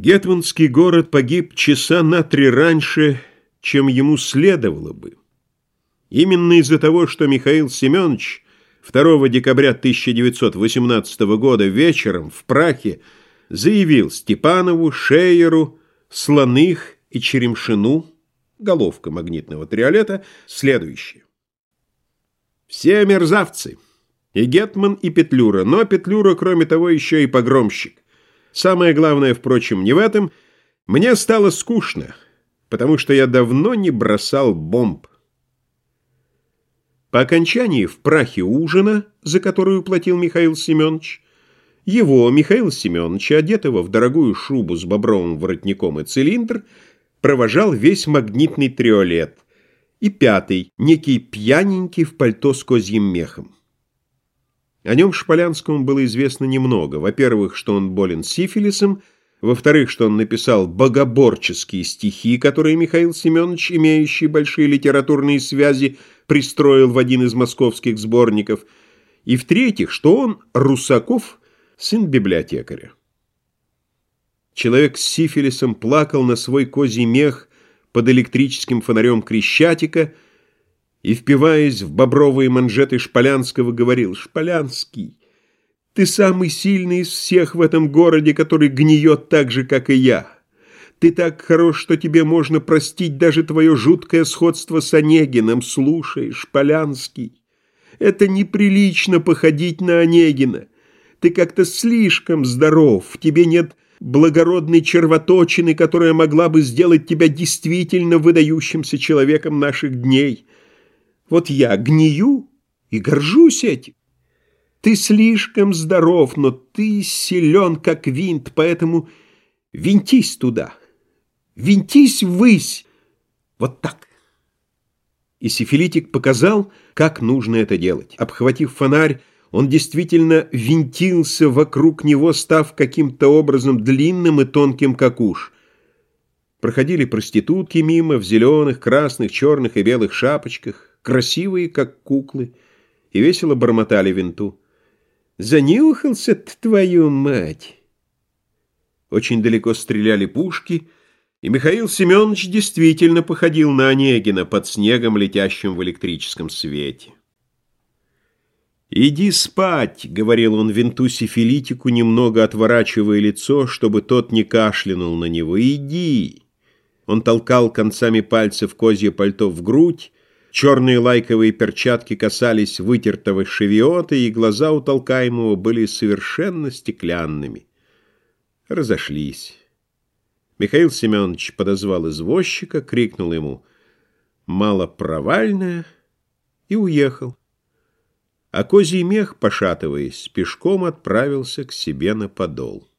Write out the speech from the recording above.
Гетманский город погиб часа на три раньше, чем ему следовало бы. Именно из-за того, что Михаил Семенович 2 декабря 1918 года вечером в Прахе заявил Степанову, Шейеру, Слоных и Черемшину, головка магнитного триолета, следующее. «Все мерзавцы, и Гетман, и Петлюра, но Петлюра, кроме того, еще и погромщик. Самое главное, впрочем, не в этом. Мне стало скучно, потому что я давно не бросал бомб. По окончании в прахе ужина, за которую платил Михаил Семенович, его, Михаил Семенович, одетого в дорогую шубу с бобровым воротником и цилиндр, провожал весь магнитный триолет, и пятый, некий пьяненький в пальто с козьим мехом. О нем Шполянскому было известно немного. Во-первых, что он болен сифилисом, во-вторых, что он написал богоборческие стихи, которые Михаил Семенович, имеющий большие литературные связи, пристроил в один из московских сборников, и в-третьих, что он, Русаков, сын библиотекаря. Человек с сифилисом плакал на свой козий мех под электрическим фонарем Крещатика – и, впиваясь в бобровые манжеты Шполянского, говорил «Шполянский, ты самый сильный из всех в этом городе, который гниет так же, как и я. Ты так хорош, что тебе можно простить даже твое жуткое сходство с Онегиным. Слушай, Шполянский, это неприлично походить на Онегина. Ты как-то слишком здоров, в тебе нет благородной червоточины, которая могла бы сделать тебя действительно выдающимся человеком наших дней». Вот я гнию и горжусь этим. Ты слишком здоров, но ты силен, как винт, поэтому винтись туда, винтись ввысь. Вот так. И сифилитик показал, как нужно это делать. Обхватив фонарь, он действительно винтился вокруг него, став каким-то образом длинным и тонким, как уж. Проходили проститутки мимо в зеленых, красных, черных и белых шапочках красивые, как куклы, и весело бормотали винту. «Занюхался твою мать!» Очень далеко стреляли пушки, и Михаил Семенович действительно походил на Онегина под снегом, летящим в электрическом свете. «Иди спать», — говорил он винту сифилитику, немного отворачивая лицо, чтобы тот не кашлянул на него. «Иди!» Он толкал концами пальцев козье пальто в грудь, Черные лайковые перчатки касались вытертого шевиота, и глаза у толкаемого были совершенно стеклянными. Разошлись. Михаил Семенович подозвал извозчика, крикнул ему «Малопровальная» и уехал. А козий мех, пошатываясь, пешком отправился к себе на подол.